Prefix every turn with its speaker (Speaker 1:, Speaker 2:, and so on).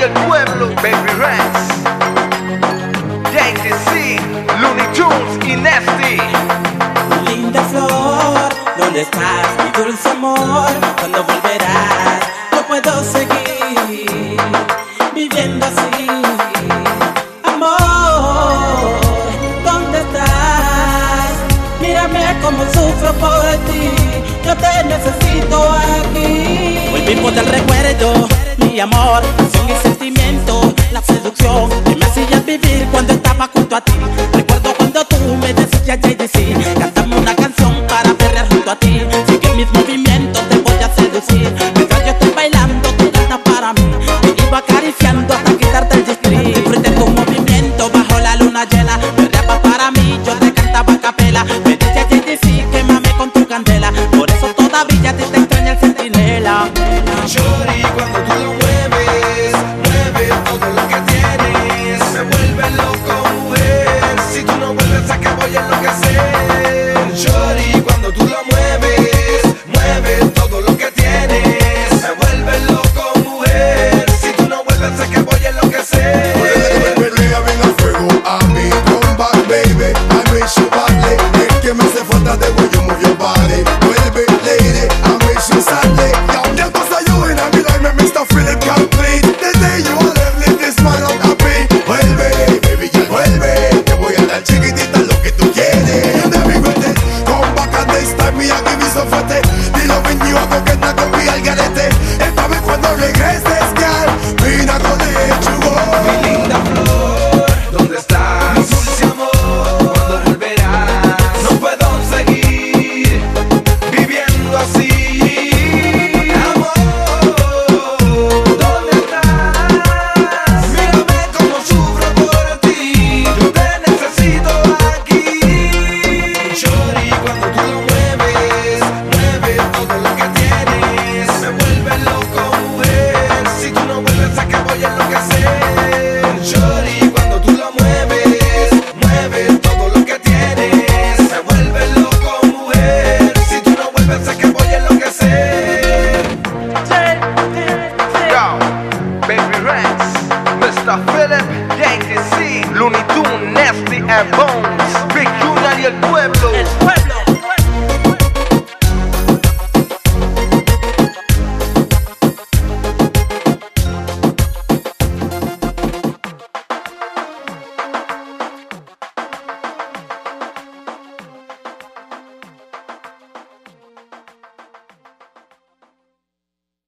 Speaker 1: y el pueblo, Baby Rex, JTC, Looney Tunes y Nasty.
Speaker 2: Linda flor, ¿dónde estás? Mi dulce amor, ¿cuándo volverás? No puedo seguir viviendo así. Amor, ¿dónde estás? Mírame como sufro por ti. Yo te necesito aquí. Volvimos del recuerdo, mi amor, pasión y sentimiento, la seducción que me hacía vivir cuando estaba junto a ti. Recuerdo cuando tú me decías JDC, cantame una canción para perrear junto a ti. Sigue mis movimientos, te voy a seducir. Mientras yo estoy bailando, tú cantas para mí. Te iba acariciando
Speaker 3: tú no vuelves, a que voy a enloquecer. Shorty, cuando tú lo mueves, mueves todo lo que tienes. Me vuelve loco, mujer. Si tú no vuelves, a que voy a enloquecer.
Speaker 4: Pelea bien a fuego a mí, come back baby I miss you badly Es que me hace falta de way you move your body Vuelve lady, I miss you sadly Yo, ¿qué pasa you in a mi life? Me Mr. Philip time me I give you some fete Dilo ven you a coqueta con mi al
Speaker 1: Bones, Rick y. El pueblo.